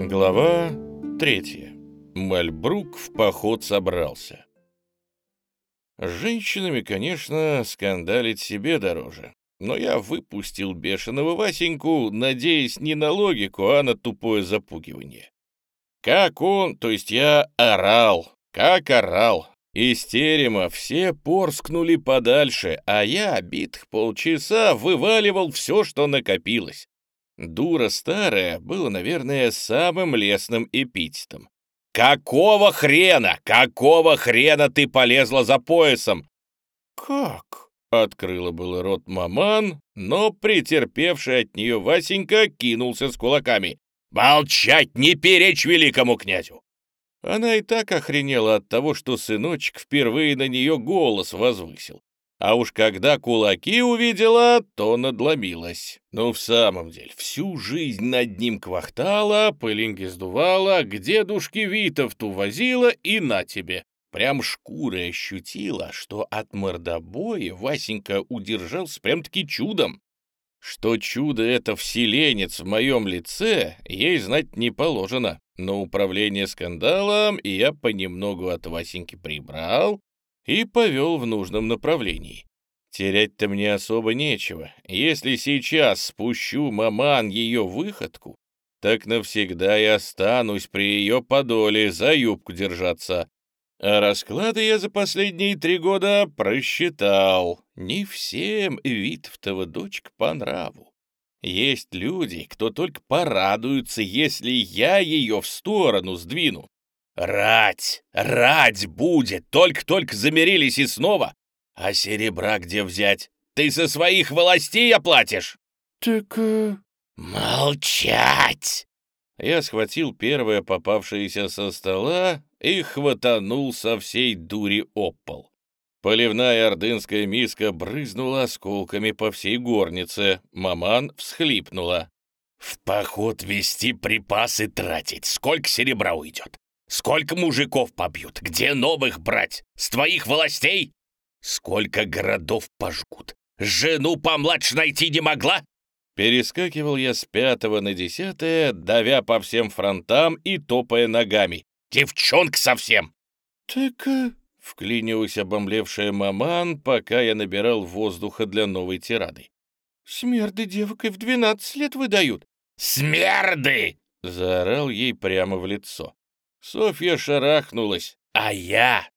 Глава третья. Мальбрук в поход собрался. С женщинами, конечно, скандалить себе дороже. Но я выпустил бешеного Васеньку, надеясь не на логику, а на тупое запугивание. Как он, то есть я, орал, как орал. Из терема все порскнули подальше, а я битых полчаса вываливал все, что накопилось. Дура старая было, наверное, самым лесным эпитетом. «Какого хрена? Какого хрена ты полезла за поясом?» «Как?» — открыла было рот маман, но претерпевший от нее Васенька кинулся с кулаками. «Молчать, не перечь великому князю!» Она и так охренела от того, что сыночек впервые на нее голос возвысил. А уж когда кулаки увидела, то надломилась. Ну, в самом деле, всю жизнь над ним квахтала, пылинки сдувала, к дедушке Витовту возила и на тебе. Прям шкурой ощутила, что от мордобоя Васенька удержался прям-таки чудом. Что чудо это вселенец в моем лице, ей знать не положено. Но управление скандалом я понемногу от Васеньки прибрал, и повел в нужном направлении. Терять-то мне особо нечего. Если сейчас спущу маман ее выходку, так навсегда и останусь при ее подоле за юбку держаться. А расклады я за последние три года просчитал. Не всем Витовтова дочка по нраву. Есть люди, кто только порадуются, если я ее в сторону сдвину. Рать, рать будет, только-только замирились и снова. А серебра где взять? Ты со своих властей оплатишь? Так... Э... Молчать! Я схватил первое попавшееся со стола и хватанул со всей дури об пол. Поливная ордынская миска брызнула осколками по всей горнице. Маман всхлипнула. «В поход вести припасы тратить. Сколько серебра уйдет? Сколько мужиков побьют? Где новых брать? С твоих властей? Сколько городов пожгут? Жену помладше найти не могла?» Перескакивал я с пятого на десятое, давя по всем фронтам и топая ногами. «Девчонка совсем!» «Так...» э, — вклинилась обомлевшая маман, пока я набирал воздуха для новой тирады. «Смерды девок и в двенадцать лет выдают». «Смерды!» — заорал ей прямо в лицо. Софья шарахнулась. «А я,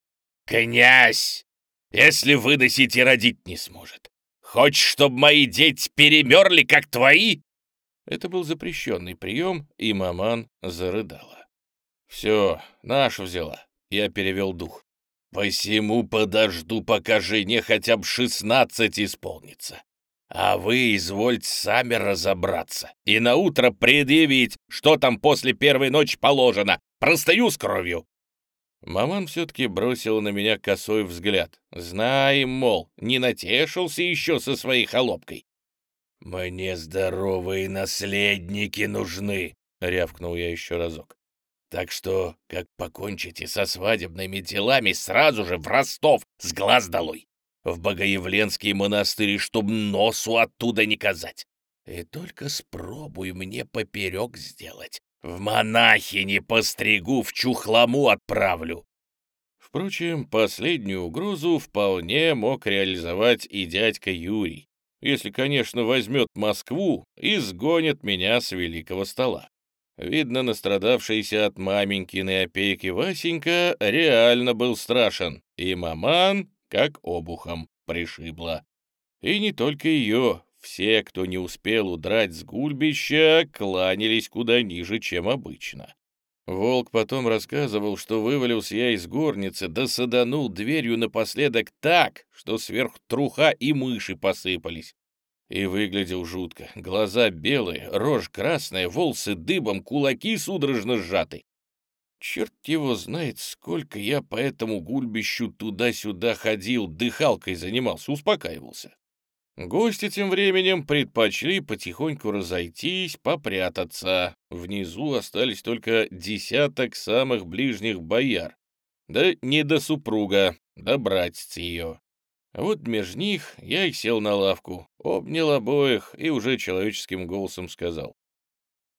князь, если выносить и родить не сможет. Хочешь, чтобы мои дети перемерли, как твои?» Это был запрещенный прием, и маман зарыдала. «Все, нашу взяла». Я перевел дух. «Посему подожду, пока жене хотя бы шестнадцать исполнится. А вы извольте сами разобраться и наутро предъявить, что там после первой ночи положено, Простою с кровью!» Маман все-таки бросил на меня косой взгляд. Знаем, мол, не натешился еще со своей холопкой. «Мне здоровые наследники нужны», — рявкнул я еще разок. «Так что, как покончите со свадебными делами, сразу же в Ростов с глаз долой, в Богоявленский монастырь, чтоб носу оттуда не казать. И только спробуй мне поперек сделать, в монахи не постригу, в чухламу отправлю. Впрочем, последнюю угрозу вполне мог реализовать и дядька Юрий, если, конечно, возьмет Москву и сгонит меня с великого стола. Видно, настрадавшийся от маменькиной опеки Васенька реально был страшен, и маман, как обухом, пришибла. И не только ее, все, кто не успел удрать с гульбища, кланялись куда ниже, чем обычно. Волк потом рассказывал, что вывалился я из горницы, да саданул дверью напоследок так, что сверху труха и мыши посыпались. И выглядел жутко. Глаза белые, рожь красная, волосы дыбом, кулаки судорожно сжаты. Черт его знает, сколько я по этому гульбищу туда-сюда ходил, дыхалкой занимался, успокаивался. Гости тем временем предпочли потихоньку разойтись, попрятаться. Внизу остались только десяток самых ближних бояр. Да не до супруга, да братец ее. Вот меж них я и сел на лавку, обнял обоих и уже человеческим голосом сказал.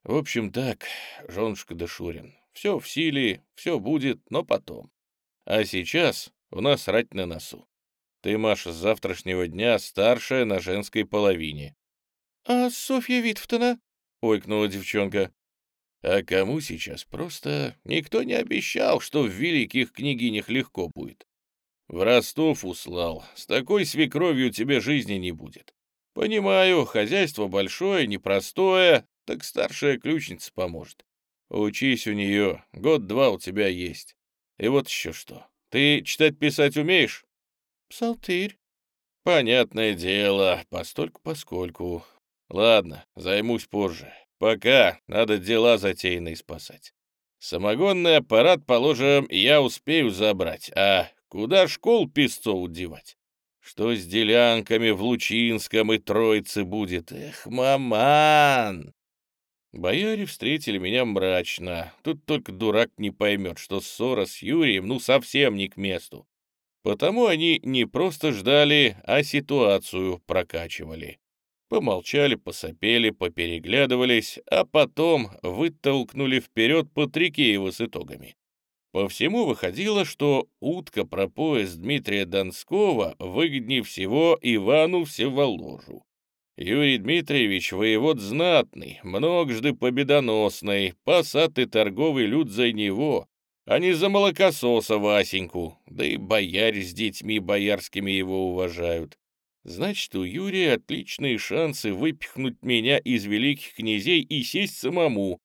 В общем так, женушка Дашурин, все в силе, все будет, но потом. А сейчас у нас рать на носу. Ты, Маша, с завтрашнего дня старшая на женской половине. — А Софья Витфтона? — ойкнула девчонка. А кому сейчас просто никто не обещал, что в великих княгинях легко будет. В Ростов услал, с такой свекровью тебе жизни не будет. Понимаю, хозяйство большое, непростое, так старшая ключница поможет. Учись у нее, год-два у тебя есть. И вот еще что. Ты читать-писать умеешь? Псалтырь. Понятное дело, постольку-поскольку. Ладно, займусь позже. Пока надо дела затеянные спасать. Самогонный аппарат, положим, я успею забрать, а куда школ песцов девать? Что с делянками в Лучинском и Троице будет? Эх, маман! Бояре встретили меня мрачно. Тут только дурак не поймет, что ссора с Юрием ну совсем не к месту. Потому они не просто ждали, а ситуацию прокачивали. Помолчали, посопели, попереглядывались, а потом вытолкнули вперед Патрикеева с итогами. По всему выходило, что утка про поезд Дмитрия Донского выгоднее всего Ивану Всеволожу. Юрий Дмитриевич воевод знатный, многожды победоносный, посад торговый люд за него, а не за молокососа Васеньку, да и бояре с детьми боярскими его уважают. Значит, у Юрия отличные шансы выпихнуть меня из великих князей и сесть самому.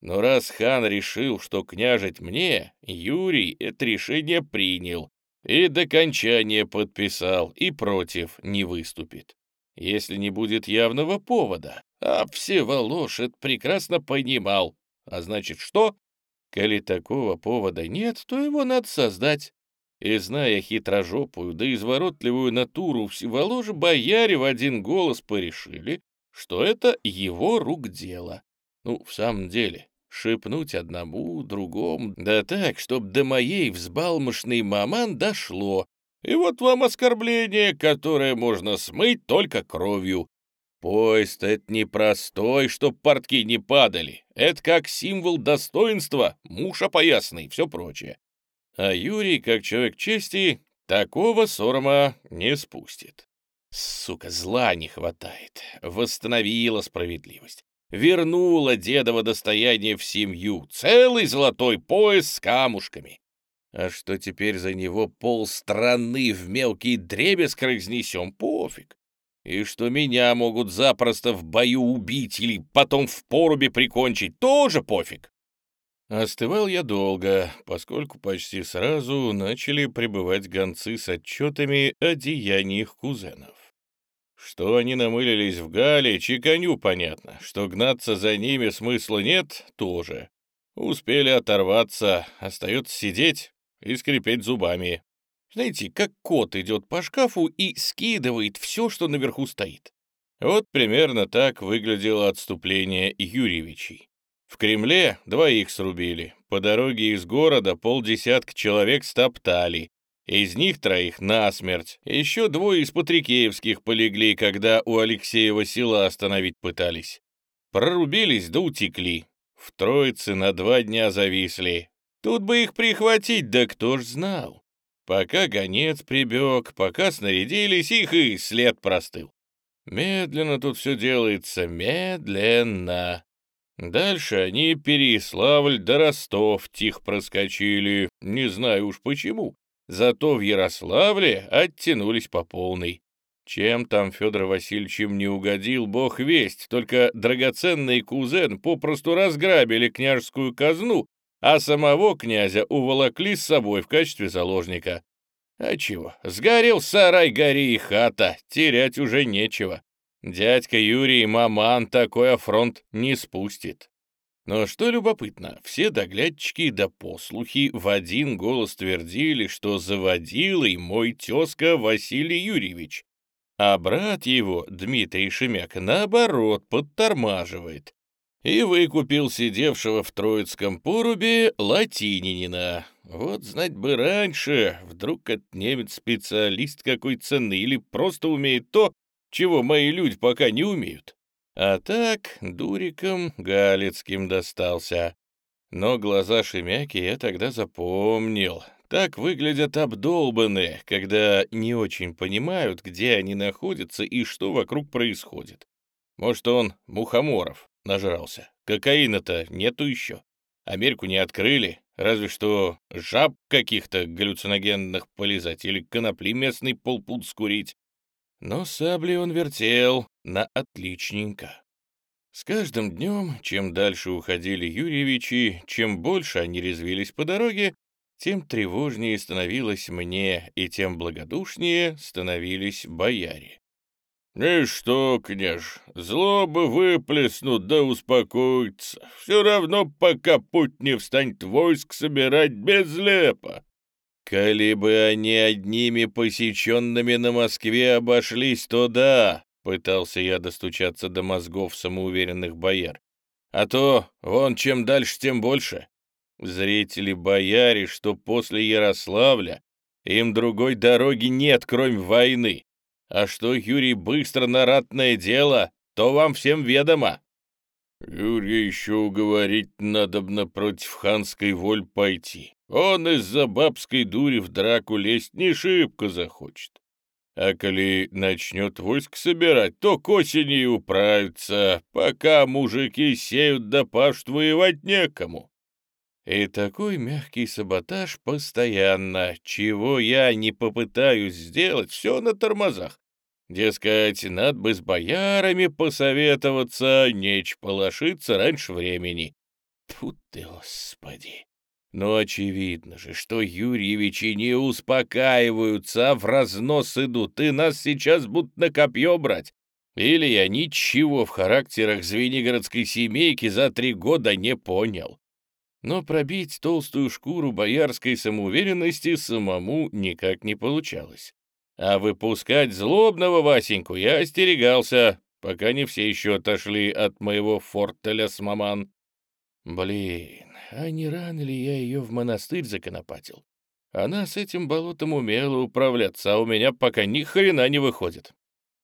Но раз хан решил, что княжить мне, Юрий это решение принял и до кончания подписал, и против не выступит. Если не будет явного повода, а Всеволож это прекрасно понимал. А значит, что? Коли такого повода нет, то его надо создать. И, зная хитрожопую да изворотливую натуру всеволожа, бояре в один голос порешили, что это его рук дело. Ну, в самом деле, шепнуть одному, другому, да так, чтоб до моей взбалмошной маман дошло. И вот вам оскорбление, которое можно смыть только кровью. Поезд — это не простой, чтоб портки не падали. Это как символ достоинства, муж опоясный все прочее. А Юрий, как человек чести, такого сорма не спустит. Сука, зла не хватает. Восстановила справедливость. Вернула дедово достояние в семью. Целый золотой пояс с камушками. А что теперь за него полстраны в мелкий дребезг разнесем, пофиг. И что меня могут запросто в бою убить или потом в порубе прикончить, тоже пофиг. Остывал я долго, поскольку почти сразу начали прибывать гонцы с отчетами о деяниях кузенов. Что они намылились в Гале, чеканю понятно, что гнаться за ними смысла нет, тоже. Успели оторваться, остается сидеть и скрипеть зубами. Знаете, как кот идет по шкафу и скидывает все, что наверху стоит. Вот примерно так выглядело отступление Юрьевичей. В Кремле двоих срубили, по дороге из города полдесятка человек стоптали, из них троих насмерть, еще двое из Патрикеевских полегли, когда у Алексеева села остановить пытались. Прорубились да утекли. В Троице на два дня зависли. Тут бы их прихватить, да кто ж знал. Пока гонец прибег, пока снарядились, их и след простыл. Медленно тут все делается, медленно. Дальше они Переяславль до Ростов тихо проскочили, не знаю уж почему. Зато в Ярославле оттянулись по полной. Чем там Федор Васильевичем не угодил, бог весть, только драгоценный кузен попросту разграбили княжескую казну, а самого князя уволокли с собой в качестве заложника. А чего, сгорел сарай, гори и хата, терять уже нечего. Дядька Юрий Маман такой афронт не спустит. Но что любопытно, все доглядчики да послухи в один голос твердили, что заводилый мой тезка Василий Юрьевич, а брат его, Дмитрий Шемяк, наоборот, подтормаживает. И выкупил сидевшего в Троицком порубе латининина. Вот знать бы раньше, вдруг этот немец специалист какой цены или просто умеет то, чего мои люди пока не умеют. А так дуриком Галицким достался. Но глаза Шемяки я тогда запомнил. Так выглядят обдолбанные, когда не очень понимают, где они находятся и что вокруг происходит. Может, он мухоморов нажрался. Кокаина-то нету еще. Америку не открыли, разве что жаб каких-то галлюциногенных полизать или конопли местный полпуд скурить. Но сабли он вертел на отличненько. С каждым днем, чем дальше уходили Юрьевичи, чем больше они резвились по дороге, тем тревожнее становилось мне, и тем благодушнее становились бояре. «И что, княж, злобы выплеснут, да успокоятся. Все равно, пока путь не встанет войск собирать без лепа. Коли бы они одними посеченными на Москве обошлись, то да, пытался я достучаться до мозгов самоуверенных бояр. А то, вон, чем дальше, тем больше. Зрители-бояре, что после Ярославля, им другой дороги нет, кроме войны. А что Юрий быстро на ратное дело, то вам всем ведомо. Юрий еще уговорить надобно против ханской воль пойти. Он из-за бабской дури в драку лезть не шибко захочет. А коли начнет войск собирать, то к осени и управится, пока мужики сеют да пашут воевать некому. И такой мягкий саботаж постоянно, чего я не попытаюсь сделать, все на тормозах. Дескать, надо бы с боярами посоветоваться, нечь полошиться раньше времени. Тут ты, господи! Но очевидно же, что Юрьевичи не успокаиваются, а в разнос идут, и нас сейчас будут на копье брать. Или я ничего в характерах звенигородской семейки за три года не понял. Но пробить толстую шкуру боярской самоуверенности самому никак не получалось. А выпускать злобного Васеньку я остерегался, пока не все еще отошли от моего фортеля с маман. Блин, а не рано ли я ее в монастырь законопатил? Она с этим болотом умела управляться, а у меня пока ни хрена не выходит.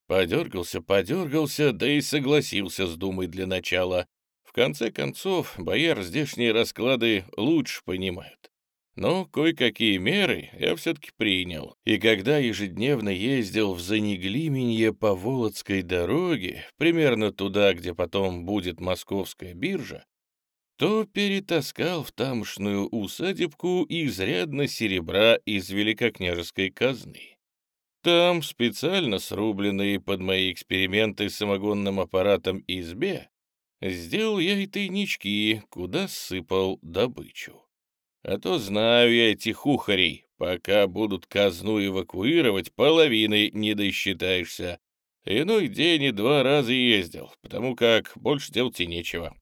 Подергался, подергался, да и согласился с думой для начала. В конце концов, бояр здешние расклады лучше понимают. Но кое-какие меры я все-таки принял, и когда ежедневно ездил в Занеглименье по Володской дороге, примерно туда, где потом будет московская биржа, то перетаскал в тамошную усадебку изрядно серебра из великокняжеской казны. Там, специально срубленные под мои эксперименты с самогонным аппаратом избе, сделал я и тайнички, куда сыпал добычу. А то знаю я этих ухарей, пока будут казну эвакуировать, половины не досчитаешься. Иной день и два раза ездил, потому как больше делать и нечего.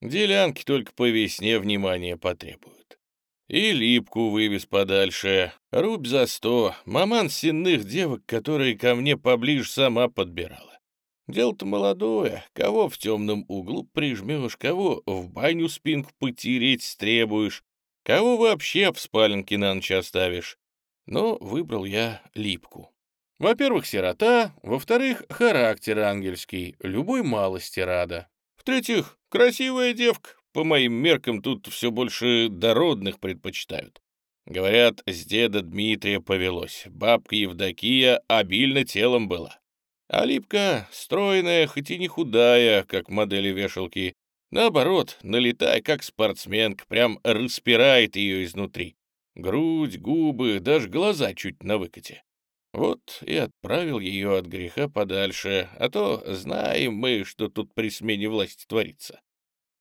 Делянки только по весне внимания потребуют. И липку вывез подальше. Рубь за сто. Маман сенных девок, которые ко мне поближе сама подбирала. Дело-то молодое. Кого в темном углу прижмешь, кого в баню спинку потереть требуешь, кого вообще в спаленке на ночь оставишь. Но выбрал я липку. Во-первых, сирота, во-вторых, характер ангельский, любой малости рада. В-третьих, красивая девка. По моим меркам тут все больше дородных предпочитают. Говорят, с деда Дмитрия повелось. Бабка Евдокия обильно телом была. А Липка стройная, хоть и не худая, как модели вешалки. Наоборот, налетая, как спортсменка, прям распирает ее изнутри. Грудь, губы, даже глаза чуть на выкате. Вот и отправил ее от греха подальше, а то знаем мы, что тут при смене власти творится.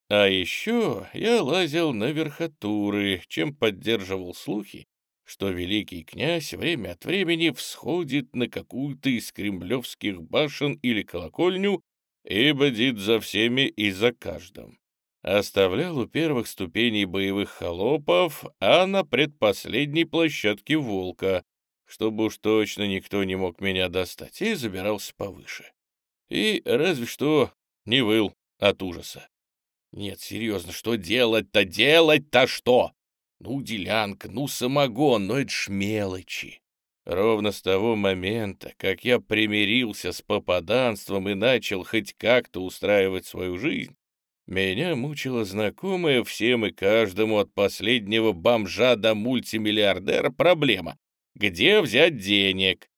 А еще я лазил на верхотуры, чем поддерживал слухи, что великий князь время от времени всходит на какую-то из кремлевских башен или колокольню и бодит за всеми и за каждым. Оставлял у первых ступеней боевых холопов, а на предпоследней площадке волка, чтобы уж точно никто не мог меня достать, и забирался повыше. И разве что не выл от ужаса. Нет, серьезно, что делать-то, делать-то что? Ну, делянка, ну, самогон, но это ж мелочи. Ровно с того момента, как я примирился с попаданством и начал хоть как-то устраивать свою жизнь, меня мучила знакомая всем и каждому от последнего бомжа до мультимиллиардера проблема. Где взять денег?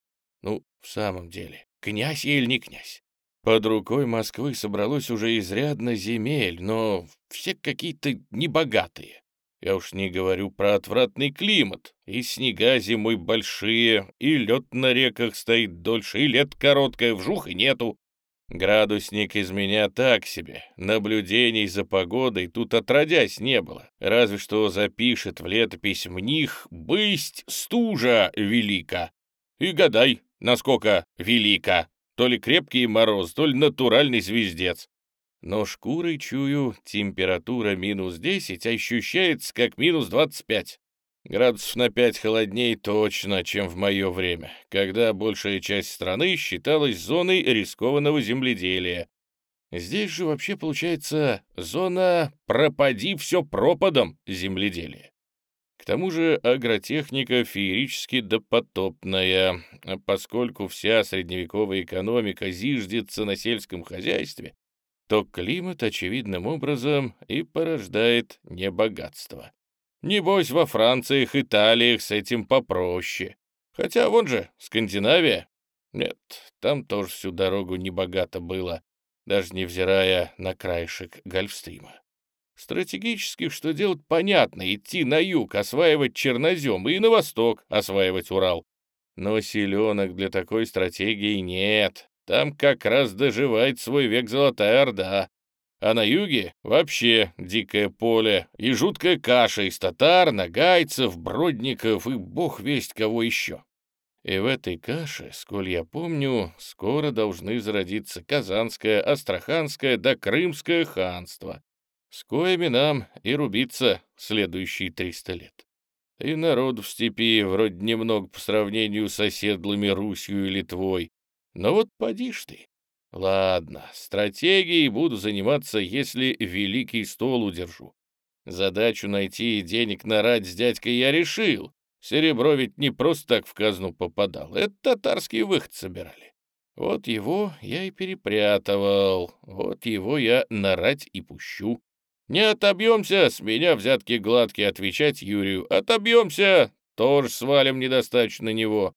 Ну, в самом деле, князь или не князь? Под рукой Москвы собралось уже изрядно земель, но все какие-то небогатые. Я уж не говорю про отвратный климат. И снега зимой большие, и лед на реках стоит дольше, и лет короткое, вжух и нету. Градусник из меня так себе. Наблюдений за погодой тут отродясь не было. Разве что запишет в летопись мних «Бысть стужа велика». И гадай, насколько велика. То ли крепкий мороз, то ли натуральный звездец но шкурой чую, температура минус 10 ощущается как минус 25. Градусов на 5 холоднее точно, чем в мое время, когда большая часть страны считалась зоной рискованного земледелия. Здесь же вообще получается зона «пропади все пропадом» земледелия. К тому же агротехника феерически допотопная, а поскольку вся средневековая экономика зиждется на сельском хозяйстве, то климат очевидным образом и порождает небогатство. Небось, во Франциях, Италиях с этим попроще. Хотя вон же, Скандинавия. Нет, там тоже всю дорогу небогато было, даже невзирая на краешек Гольфстрима. Стратегически, что делать, понятно, идти на юг, осваивать чернозем, и на восток осваивать Урал. Но селенок для такой стратегии нет. Там как раз доживает свой век Золотая Орда. А на юге вообще дикое поле и жуткая каша из татар, нагайцев, бродников и бог весть кого еще. И в этой каше, сколь я помню, скоро должны зародиться Казанское, Астраханское да Крымское ханство, с коими нам и рубиться следующие триста лет. И народ в степи вроде немного по сравнению с оседлыми Русью и Литвой, но вот поди ж ты. Ладно, стратегией буду заниматься, если великий стол удержу. Задачу найти и денег нарать с дядькой я решил. Серебро ведь не просто так в казну попадал. Это татарский выход собирали. Вот его я и перепрятывал. Вот его я нарать и пущу. Не отобьемся, с меня взятки гладкие отвечать Юрию. Отобьемся, тоже свалим недостаточно него.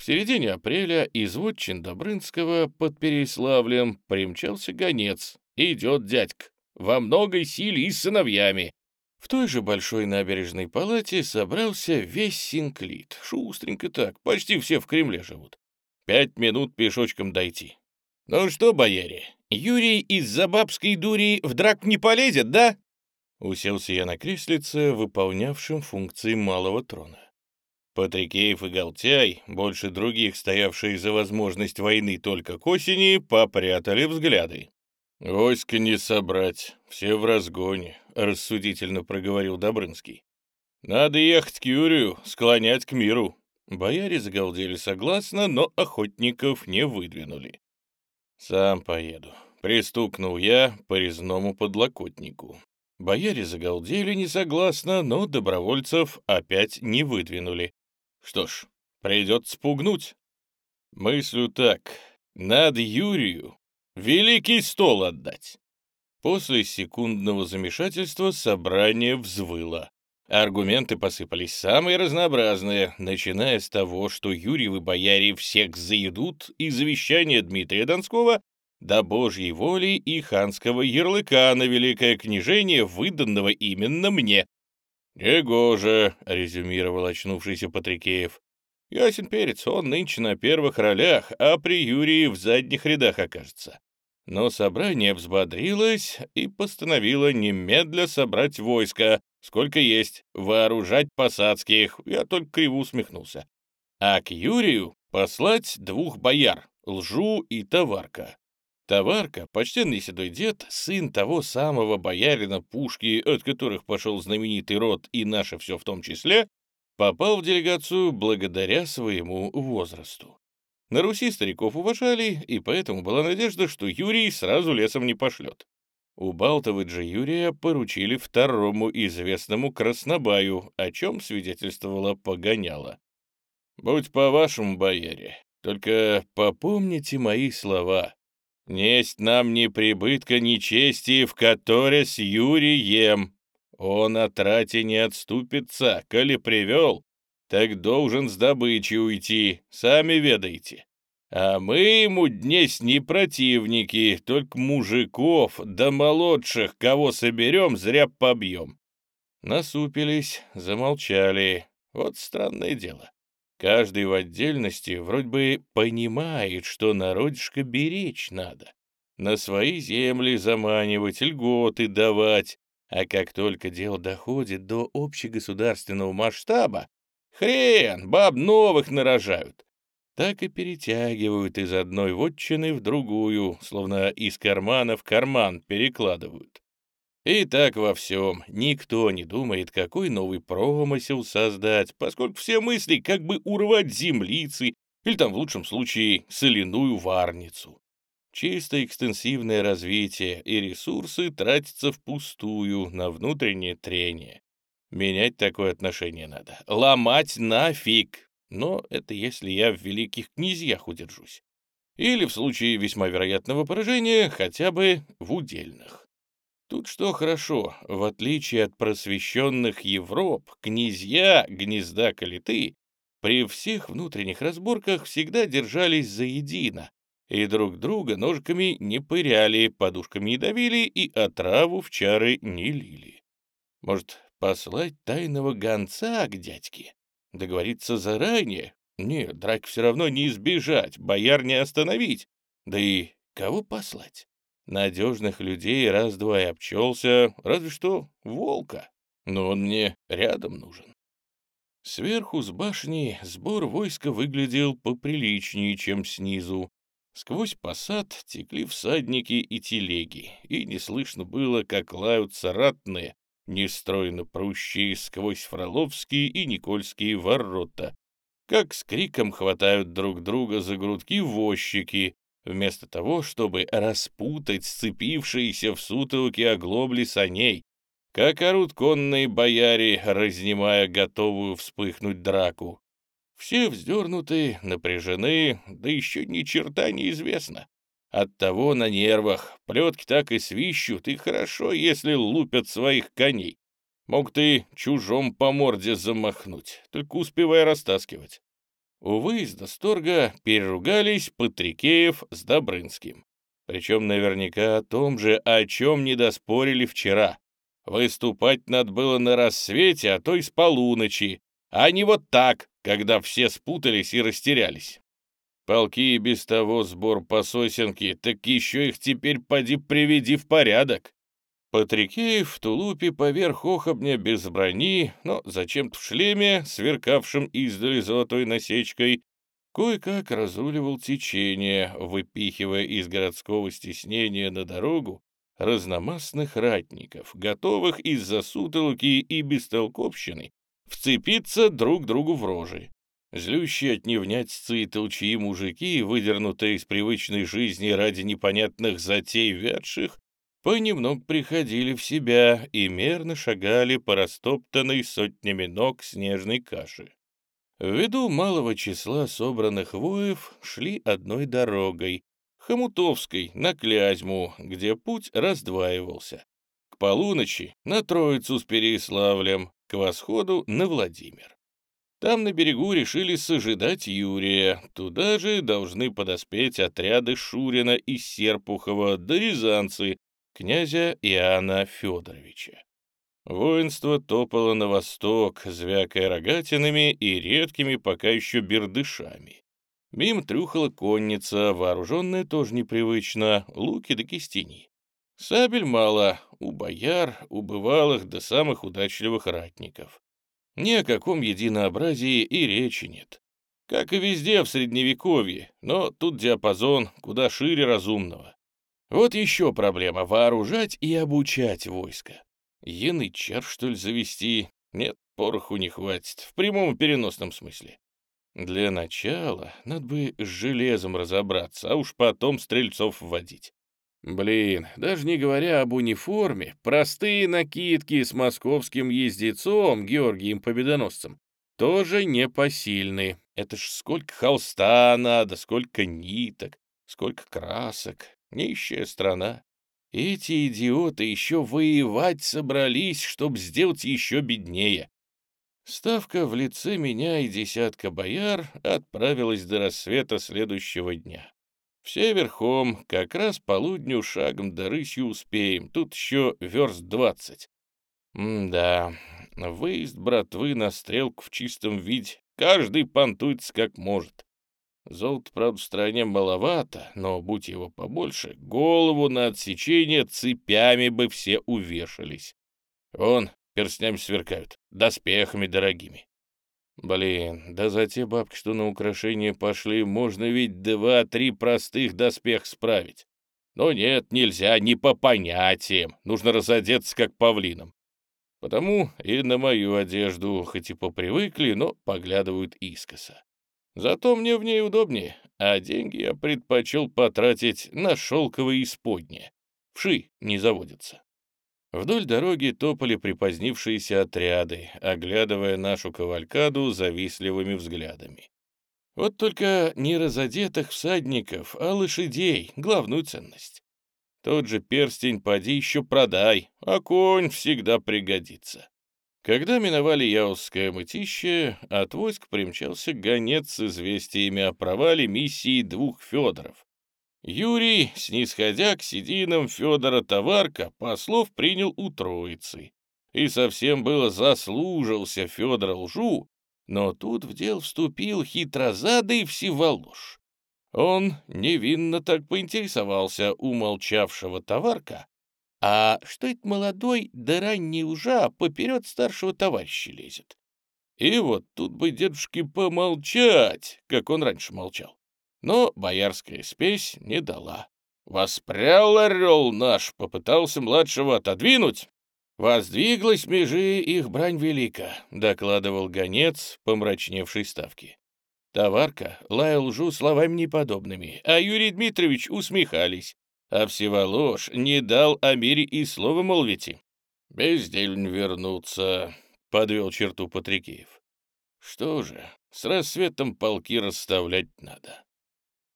В середине апреля из вотчин Добрынского под Переславлем примчался гонец. Идет дядька. Во многой силе и сыновьями. В той же большой набережной палате собрался весь Синклит. Шустренько так, почти все в Кремле живут. Пять минут пешочком дойти. «Ну что, бояре, Юрий из-за бабской дури в драк не полезет, да?» Уселся я на креслице, выполнявшем функции малого трона. Патрикеев и Галтяй, больше других стоявшие за возможность войны только к осени, попрятали взгляды. «Войско не собрать, все в разгоне», — рассудительно проговорил Добрынский. «Надо ехать к Юрию, склонять к миру». Бояре загалдели согласно, но охотников не выдвинули. «Сам поеду», — пристукнул я по резному подлокотнику. Бояре загалдели несогласно, но добровольцев опять не выдвинули. Что ж, придется спугнуть. Мыслю так, над Юрию великий стол отдать. После секундного замешательства собрание взвыло. Аргументы посыпались самые разнообразные, начиная с того, что Юрьевы бояре всех заедут, и завещание Дмитрия Донского до Божьей воли и ханского ярлыка на великое княжение, выданного именно мне, «Негоже», — резюмировал очнувшийся Патрикеев. «Ясен перец, он нынче на первых ролях, а при Юрии в задних рядах окажется». Но собрание взбодрилось и постановило немедля собрать войско, сколько есть, вооружать посадских, я только криво усмехнулся. А к Юрию послать двух бояр, Лжу и Товарка. Товарка, почтенный седой дед, сын того самого боярина Пушки, от которых пошел знаменитый род и наше все в том числе, попал в делегацию благодаря своему возрасту. На Руси стариков уважали, и поэтому была надежда, что Юрий сразу лесом не пошлет. Убалтывать же Юрия поручили второму известному краснобаю, о чем свидетельствовала погоняла. Будь по-вашему, бояре, только попомните мои слова. Несть нам ни прибытка, ни чести, в которой с Юрием. Он от рати не отступится, коли привел, так должен с добычи уйти, сами ведаете. А мы ему днесь не противники, только мужиков да молодших, кого соберем, зря побьем. Насупились, замолчали. Вот странное дело. Каждый в отдельности вроде бы понимает, что народишко беречь надо. На свои земли заманивать, льготы давать. А как только дело доходит до общегосударственного масштаба, хрен, баб новых нарожают. Так и перетягивают из одной вотчины в другую, словно из кармана в карман перекладывают. И так во всем. Никто не думает, какой новый промысел создать, поскольку все мысли как бы урвать землицы или там в лучшем случае соляную варницу. Чисто экстенсивное развитие и ресурсы тратятся впустую на внутреннее трение. Менять такое отношение надо. Ломать нафиг. Но это если я в великих князьях удержусь. Или в случае весьма вероятного поражения хотя бы в удельных. Тут что хорошо, в отличие от просвещенных Европ, князья гнезда Калиты при всех внутренних разборках всегда держались заедино и друг друга ножками не пыряли, подушками не давили и отраву в чары не лили. Может, послать тайного гонца к дядьке? Договориться заранее? Нет, драк все равно не избежать, бояр не остановить. Да и кого послать? Надежных людей раз-два и обчелся, разве что волка. Но он мне рядом нужен. Сверху с башни сбор войска выглядел поприличнее, чем снизу. Сквозь посад текли всадники и телеги, и не слышно было, как лаются ратные, нестройно прущие сквозь Фроловские и Никольские ворота, как с криком хватают друг друга за грудки возчики, вместо того, чтобы распутать сцепившиеся в сутолке оглобли саней, как орут конные бояре, разнимая готовую вспыхнуть драку. Все вздернуты, напряжены, да еще ни черта не известно. Оттого на нервах, плетки так и свищут, и хорошо, если лупят своих коней. Мог ты чужом по морде замахнуть, только успевая растаскивать. У выезда Сторга переругались Патрикеев с Добрынским. Причем наверняка о том же, о чем не доспорили вчера. Выступать надо было на рассвете, а то и с полуночи, а не вот так, когда все спутались и растерялись. Полки и без того сбор по сосенке, так еще их теперь поди приведи в порядок. Патрикеев в тулупе поверх охобня без брони, но зачем-то в шлеме, сверкавшем издали золотой насечкой, кое-как разруливал течение, выпихивая из городского стеснения на дорогу разномастных ратников, готовых из-за сутолки и бестолковщины вцепиться друг другу в рожи. Злющие от невнятицы и толчьи мужики, выдернутые из привычной жизни ради непонятных затей вятших, понемногу приходили в себя и мерно шагали по растоптанной сотнями ног снежной каши. Ввиду малого числа собранных воев шли одной дорогой, Хомутовской, на Клязьму, где путь раздваивался. К полуночи на Троицу с Переславлем, к восходу на Владимир. Там на берегу решили сожидать Юрия. Туда же должны подоспеть отряды Шурина и Серпухова да рязанцы, князя Иоанна Федоровича. Воинство топало на восток, звякая рогатинами и редкими пока еще бердышами. Мим трюхала конница, вооруженная тоже непривычно, луки да кистени. Сабель мало, у бояр, у бывалых до самых удачливых ратников. Ни о каком единообразии и речи нет. Как и везде в Средневековье, но тут диапазон куда шире разумного. Вот еще проблема — вооружать и обучать войско. Янычар, что ли, завести? Нет, пороху не хватит, в прямом и переносном смысле. Для начала надо бы с железом разобраться, а уж потом стрельцов вводить. Блин, даже не говоря об униформе, простые накидки с московским ездецом Георгием Победоносцем тоже непосильны. Это ж сколько холста надо, сколько ниток, сколько красок. Нищая страна. Эти идиоты еще воевать собрались, чтобы сделать еще беднее. Ставка в лице меня и десятка бояр отправилась до рассвета следующего дня. Все верхом, как раз полудню шагом до рысью успеем, тут еще верст двадцать. да выезд братвы на стрелку в чистом виде, каждый понтуется как может. Золота, правда, в стране маловато, но, будь его побольше, голову на отсечение цепями бы все увешались. Вон, перстнями сверкают, доспехами дорогими. Блин, да за те бабки, что на украшение пошли, можно ведь два-три простых доспех справить. Но нет, нельзя, не по понятиям, нужно разодеться как павлином. Потому и на мою одежду, хоть и попривыкли, но поглядывают искоса. Зато мне в ней удобнее, а деньги я предпочел потратить на шелковые исподние. Вши не заводятся. Вдоль дороги топали припозднившиеся отряды, оглядывая нашу кавалькаду завистливыми взглядами. Вот только не разодетых всадников, а лошадей — главную ценность. Тот же перстень поди еще продай, а конь всегда пригодится. Когда миновали Яузское мытище, от войск примчался гонец с известиями о провале миссии двух Федоров. Юрий, снисходя к сединам Федора Товарка, послов принял у троицы. И совсем было заслужился Федор лжу, но тут в дел вступил хитрозадый Всеволож. Он невинно так поинтересовался у молчавшего товарка, а что это молодой да ранний ужа поперед старшего товарища лезет? И вот тут бы дедушке помолчать, как он раньше молчал. Но боярская спесь не дала. Воспрял орел наш, попытался младшего отодвинуть. Воздвиглась межи их брань велика, докладывал гонец помрачневшей ставки. Товарка лаял лжу словами неподобными, а Юрий Дмитриевич усмехались, а Всеволож не дал о мире и слова молвите. «Бездельн вернуться», — подвел черту Патрикеев. «Что же, с рассветом полки расставлять надо».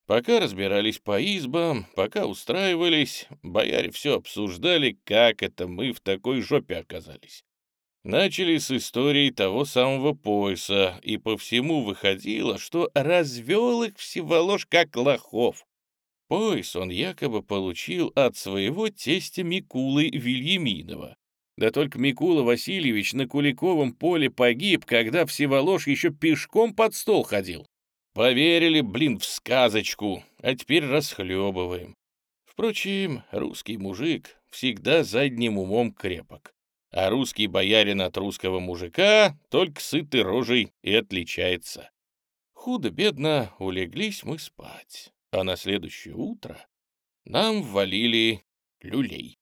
Пока разбирались по избам, пока устраивались, бояре все обсуждали, как это мы в такой жопе оказались. Начали с истории того самого пояса, и по всему выходило, что развел их всеволож как лохов. Пояс он якобы получил от своего тестя Микулы Вильяминова. Да только Микула Васильевич на Куликовом поле погиб, когда Всеволож еще пешком под стол ходил. Поверили, блин, в сказочку, а теперь расхлебываем. Впрочем, русский мужик всегда задним умом крепок а русский боярин от русского мужика только сытый рожей и отличается. Худо-бедно улеглись мы спать, а на следующее утро нам ввалили люлей.